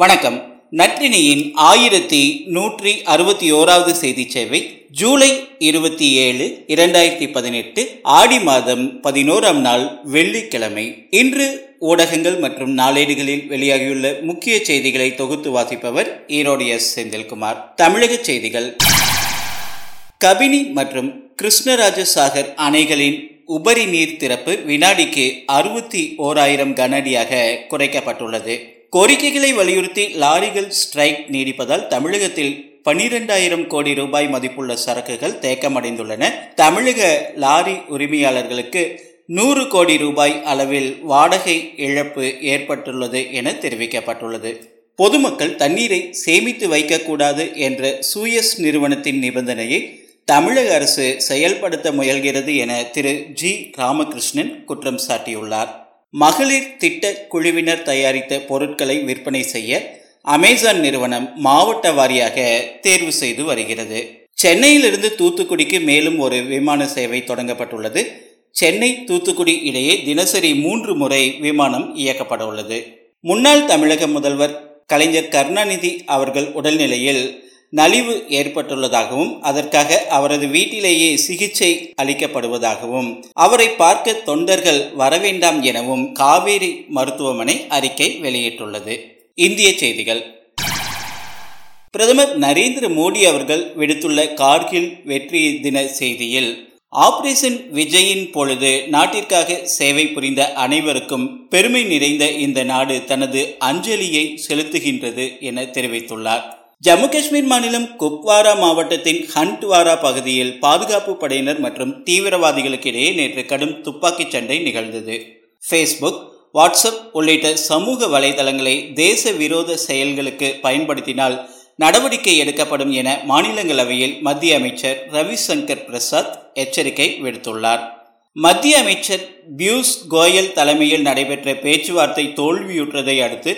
வணக்கம். நற்றினியின் ஆயிரத்தி நூற்றி அறுபத்தி ஓராவது செய்தி சேவை ஜூலை இருபத்தி ஏழு இரண்டாயிரத்தி பதினெட்டு ஆடி மாதம் பதினோராம் நாள் வெள்ளிக்கிழமை. இன்று ஊடகங்கள் மற்றும் நாளேடுகளில் வெளியாகியுள்ள முக்கிய செய்திகளை தொகுத்து வாசிப்பவர் ஈரோடு எஸ். செந்தில்குமார். தமிழக செய்திகள். கபினி மற்றும் கிருஷ்ணராஜ சாகர் அணைகளின் உபரி நீர் திறப்பு வினாடிக்கு அறுபத்தி ஓராயிரம் கனஅடியாக குறைக்கப்பட்டுள்ளது. கோரிக்கைகளை வலியுறுத்தி லாரிகள் ஸ்ட்ரைக் நீடிப்பதால் தமிழகத்தில் பனிரெண்டாயிரம் கோடி ரூபாய் மதிப்புள்ள சரக்குகள் தேக்கமடைந்துள்ளன. தமிழக லாரி உரிமையாளர்களுக்கு நூறு கோடி ரூபாய் அளவில் வாடகை இழப்பு ஏற்பட்டுள்ளது என தெரிவிக்கப்பட்டுள்ளது. பொதுமக்கள் தண்ணீரை சேமித்து வைக்கக்கூடாது என்ற சூயஸ் நிறுவனத்தின் நிபந்தனையை தமிழக அரசு செயல்படுத்த முயல்கிறது என திரு ஜி ராமகிருஷ்ணன் குற்றம் சாட்டியுள்ளார். மகளிர் திட்ட குழுவினர் தயாரித்த பொருட்களை விற்பனை செய்ய அமேசான் நிறுவனம் மாவட்ட வாரியாக தேர்வு செய்து வருகிறது. சென்னையிலிருந்து தூத்துக்குடிக்கு மேலும் ஒரு விமான சேவை தொடங்கப்பட்டுள்ளது. சென்னை தூத்துக்குடி இடையே தினசரி மூன்று முறை விமானம் இயக்கப்பட உள்ளது. முன்னாள் தமிழக முதல்வர் கலைஞர் கருணாநிதி அவர்கள் உடல்நிலையில் நலிவு ஏற்பட்டுள்ளதாகவும் அதற்காக அவரது வீட்டிலேயே சிகிச்சை அளிக்கப்படுவதாகவும் அவரை பார்க்க தொண்டர்கள் வரவேண்டாம் எனவும் காவேரி மருத்துவமனை அறிக்கை வெளியிட்டுள்ளது. இந்திய செய்திகள். பிரதமர் நரேந்திர மோடி அவர்கள் விடுத்துள்ள கார்கில் வெற்றி தின செய்தியில் ஆபரேஷன் விஜயின் பொழுது நாட்டிற்காக சேவை புரிந்த அனைவருக்கும் பெருமை நிறைந்த இந்த நாடு தனது அஞ்சலியை செலுத்துகின்றது என தெரிவித்துள்ளார். ஜம்மு காஷ்மீர் மாநிலம் குப்வாரா மாவட்டத்தின் ஹண்ட்வாரா பகுதியில் பாதுகாப்பு படையினர் மற்றும் தீவிரவாதிகளுக்கு இடையே நேற்று கடும் துப்பாக்கிச் சண்டை நிகழ்ந்தது. ஃபேஸ்புக் வாட்ஸ்அப் உள்ளிட்ட சமூக வலைதளங்களை தேச விரோத செயல்களுக்கு பயன்படுத்தினால் நடவடிக்கை எடுக்கப்படும் என மாநிலங்களவையில் மத்திய அமைச்சர் ரவிசங்கர் பிரசாத் எச்சரிக்கை விடுத்துள்ளார். மத்திய அமைச்சர் பியூஸ் கோயல் தலைமையில் நடைபெற்ற பேச்சுவார்த்தை தோல்வியுற்றதை அடுத்து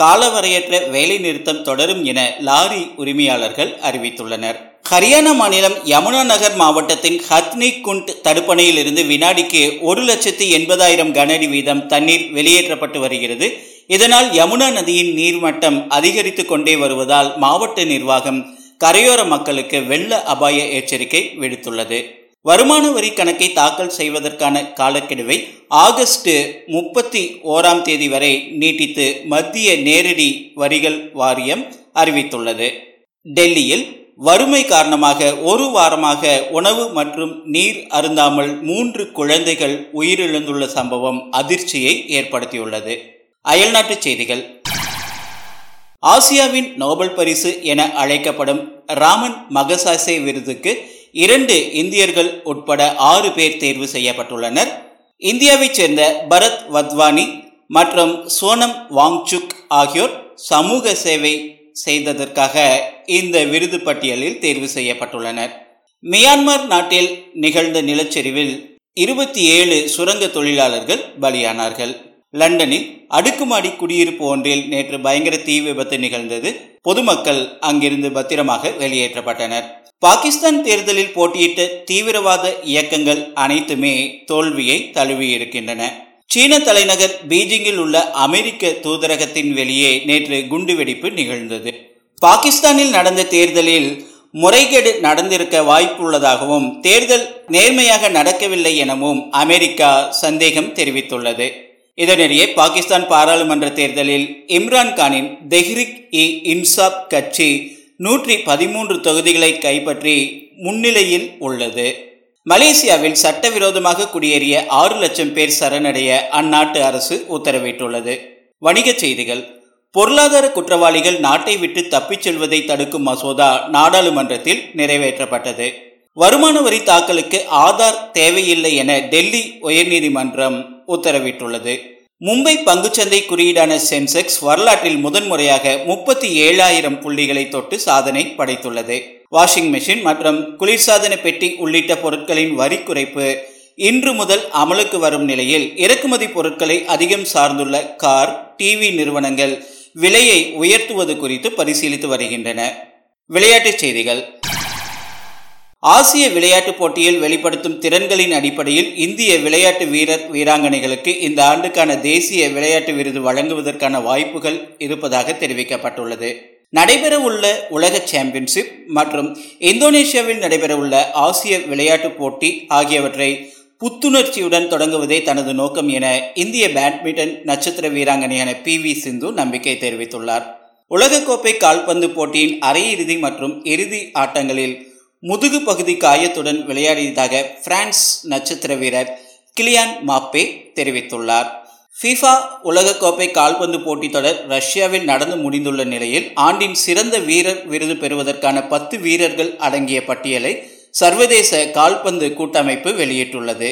காலவரையற்ற வேலை நிறுத்தம் தொடரும் என லாரி உரிமையாளர்கள் அறிவித்துள்ளனர். ஹரியானா மாநிலம் யமுனா நகர் மாவட்டத்தின் ஹத்னி குண்ட் தடுப்பணையில் இருந்து வினாடிக்கு ஒரு லட்சத்தி எண்பதாயிரம் கனஅடி வீதம் தண்ணீர் வெளியேற்றப்பட்டு வருகிறது. இதனால் யமுனா நதியின் நீர்மட்டம் அதிகரித்து கொண்டே வருவதால் மாவட்ட நிர்வாகம் கரையோர மக்களுக்கு வெள்ள அபாய எச்சரிக்கை விடுத்துள்ளது. வருமான வரி கணக்கை தாக்கல் செய்வதற்கான காலக்கெடுவை ஆகஸ்ட் முப்பத்தி ஓராம் தேதி வரை நீட்டித்து மத்திய நேரடி வரிகள் வாரியம் அறிவித்துள்ளது. டெல்லியில் வறுமை காரணமாக ஒரு வாரமாக உணவு மற்றும் நீர் அருந்தாமல் மூன்று குழந்தைகள் உயிரிழந்துள்ள சம்பவம் அதிர்ச்சியை ஏற்படுத்தியுள்ளது. அயல்நாட்டுச் செய்திகள். ஆசியாவின் நோபல் பரிசு என அழைக்கப்படும் ராமன் மகசாசே விருதுக்கு இரண்டு இந்தியர்கள் உட்பட ஆறு பேர் தேர்வு செய்யப்பட்டுள்ளனர். இந்தியாவைச் சேர்ந்த பரத் வத்வானி மற்றும் சோனம் வாங்சுக் ஆகியோர் சமூக சேவை செய்ததற்காக இந்த விருது பட்டியலில் தேர்வு செய்யப்பட்டுள்ளனர். மியான்மர் நாட்டில் நிகழ்ந்த நிலச்சரிவில் இருபத்தி ஏழு சுரங்க தொழிலாளர்கள் பலியானார்கள். லண்டனில் அடுக்குமாடி குடியிருப்பு ஒன்றில் நேற்று பயங்கர தீ விபத்து நிகழ்ந்தது. பொதுமக்கள் அங்கிருந்து பத்திரமாக வெளியேற்றப்பட்டனர். பாகிஸ்தான் தேர்தலில் போட்டியிட்ட தீவிரவாத இயக்கங்கள் அனைத்துமே தோல்வியை தழுவியிருக்கின்றன. சீன தலைநகர் பீஜிங்கில் உள்ள அமெரிக்க தூதரகத்தின் வெளியே நேற்று குண்டுவெடிப்பு நிகழ்ந்தது. பாகிஸ்தானில் நடந்த தேர்தலில் முறைகேடு நடந்திருக்க வாய்ப்புள்ளதாகவும் தேர்தல் நேர்மையாக நடக்கவில்லை எனவும் அமெரிக்கா சந்தேகம் தெரிவித்துள்ளது. இதனிடையே பாகிஸ்தான் பாராளுமன்ற தேர்தலில் இம்ரான்கானின் தெஹ்ரிக் இ இன்சாப் கட்சி நூற்றி பதிமூன்று தொகுதிகளை கைப்பற்றி முன்னிலையில் உள்ளது. மலேசியாவில் சட்டவிரோதமாக குடியேறிய ஆறு லட்சம் பேர் சரணடைய அந்நாட்டு அரசு உத்தரவிட்டுள்ளது. வணிகச் செய்திகள். பொருளாதார குற்றவாளிகள் நாட்டை விட்டு தப்பிச் செல்வதை தடுக்கும் மசோதா நாடாளுமன்றத்தில் நிறைவேற்றப்பட்டது. வருமான வரி தாக்கலுக்கு ஆதார் தேவையில்லை என டெல்லி உயர்நீதிமன்றம் உத்தரவிட்டுள்ளது. மும்பை பங்குச்சந்தை குறியீடான சென்செக்ஸ் வரலாற்றில் முதன்முறையாக முப்பத்தி ஏழாயிரம் புள்ளிகளை தொட்டு சாதனை படைத்துள்ளது. வாஷிங் மெஷின் மற்றும் குளிர்சாதன பெட்டி உள்ளிட்ட பொருட்களின் வரி குறைப்பு இன்று முதல் அமலுக்கு வரும் நிலையில் இறக்குமதி பொருட்களை அதிகம் சார்ந்துள்ள கார் டிவி நிறுவனங்கள் விலையை உயர்த்துவது குறித்து பரிசீலித்து வருகின்றன. விளையாட்டுச் செய்திகள். ஆசிய விளையாட்டுப் போட்டியில் வெளிப்படுத்தும் திறன்களின் அடிப்படையில் இந்திய விளையாட்டு வீரர் வீராங்கனைகளுக்கு இந்த ஆண்டுக்கான தேசிய விளையாட்டு விருது வழங்குவதற்கான வாய்ப்புகள் இருப்பதாக தெரிவிக்கப்பட்டுள்ளது. நடைபெறவுள்ள உலக சாம்பியன்ஷிப் மற்றும் இந்தோனேஷியாவில் நடைபெறவுள்ள ஆசிய விளையாட்டுப் போட்டி ஆகியவற்றை புத்துணர்ச்சியுடன் தொடங்குவதே தனது நோக்கம் என இந்திய பேட்மிண்டன் நட்சத்திர வீராங்கனையான பி வி சிந்து நம்பிக்கை தெரிவித்துள்ளார். உலகக்கோப்பை கால்பந்து போட்டியின் அரையிறுதி மற்றும் இறுதி ஆட்டங்களில் முதுகு பகுதி காயத்துடன் விளையாடியதாக பிரான்ஸ் நட்சத்திர வீரர் கிளியான் மாப்பே தெரிவித்துள்ளார். ஃபிஃபா உலகக்கோப்பை கால்பந்து போட்டித் தொடர் ரஷ்யாவில் நடந்து முடிந்துள்ள நிலையில் ஆண்டின் சிறந்த வீரர் விருது பெறுவதற்கான பத்து வீரர்கள் அடங்கிய பட்டியலை சர்வதேச கால்பந்து கூட்டமைப்பு வெளியிட்டுள்ளது.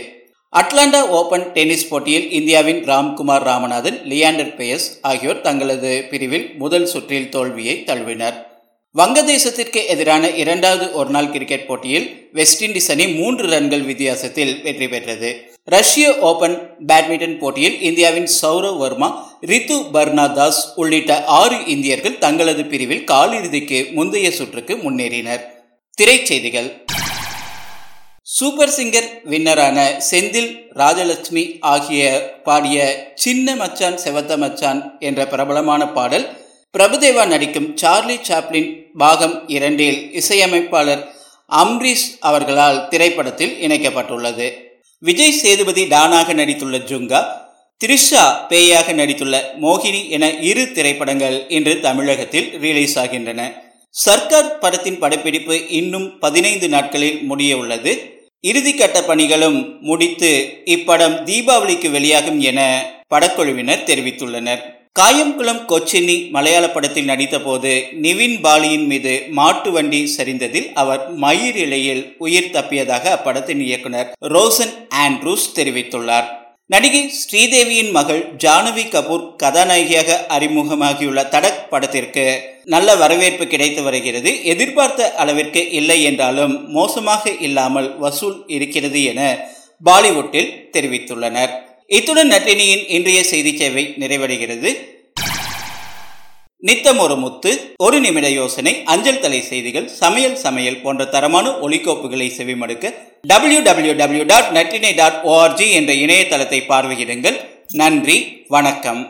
அட்லாண்டா ஓபன் டென்னிஸ் போட்டியில் இந்தியாவின் ராம்குமார் ராமநாதன் லியாண்டர் பேயஸ் ஆகியோர் தங்களது பிரிவில் முதல் சுற்றில் தோல்வியை தழுவினர். வங்கதேசத்திற்கு எதிரான இரண்டாவது ஒருநாள் கிரிக்கெட் போட்டியில் வெஸ்ட் இண்டீஸ் அணி மூன்று ரன்கள் வித்தியாசத்தில் வெற்றி பெற்றது. ரஷ்ய ஓபன் பேட்மிண்டன் போட்டியில் இந்தியாவின் சௌரவ் வர்மா ரித்து பர்னாதாஸ் உள்ளிட்ட ஆறு இந்தியர்கள் தங்களது பிரிவில் காலிறுதிக்கு முந்தைய சுற்றுக்கு முன்னேறினர். திரைச்செய்திகள். சூப்பர் சிங்கர் வின்னரான செந்தில் ராஜலட்சுமி ஆகிய பாடிய சின்ன மச்சான் செவத்த மச்சான் என்ற பிரபலமான பாடல் பிரபுதேவா நடிக்கும் சார்லி சாப்ளின் பாகம் இரண்டில் இசையமைப்பாளர் அம்ரீஷ் அவர்களால் திரைப்படத்தில் இணைக்கப்பட்டுள்ளது. விஜய் சேதுபதி டானாக நடித்துள்ள ஜுங்கா த்ரிஷா பேயாக நடித்துள்ள மோகினி என இரு திரைப்படங்கள் இன்று தமிழகத்தில் ரிலீஸ் ஆகின்றன. சர்க்கார் படத்தின் படப்பிடிப்பு இன்னும் பதினைந்து நாட்களில் முடிய உள்ளது இறுதிக்கட்ட பணிகளும் முடித்து இப்படம் தீபாவளிக்கு வெளியாகும் என படக்குழுவினர் தெரிவித்துள்ளனர். காயம்குளம் கொச்சினி மலையாள படத்தில் நடித்தபோது நிவின் பாலியின் மீது மாட்டு வண்டி சரிந்ததில் அவர் மயிர் இலையில் உயிர் தப்பியதாக அப்படத்தின் இயக்குனர் ரோசன் ஆண்ட்ரூஸ் தெரிவித்துள்ளார். நடிகை ஸ்ரீதேவியின் மகள் ஜானவி கபூர் கதாநாயகியாக அறிமுகமாகியுள்ள தடக் படத்திற்கு நல்ல வரவேற்பு கிடைத்து வருகிறது. எதிர்பார்த்த அளவிற்கு இல்லை என்றாலும் மோசமாக இல்லாமல் வசூல் இருக்கிறது என பாலிவுட்டில் தெரிவித்துள்ளனர். இத்துடன் நட்டினியின் இன்றைய செய்தி சேவை நிறைவடைகிறது. நித்தம் ஒரு முத்து ஒரு நிமிட யோசனை அஞ்சல் தலை செய்திகள் சமையல் சமையல் போன்ற தரமான ஒலிக்கோப்புகளை செவிமடுக்க W W W dot Natrinai dot ORG என்ற இணையதளத்தை பார்வையிடுங்கள். நன்றி வணக்கம்.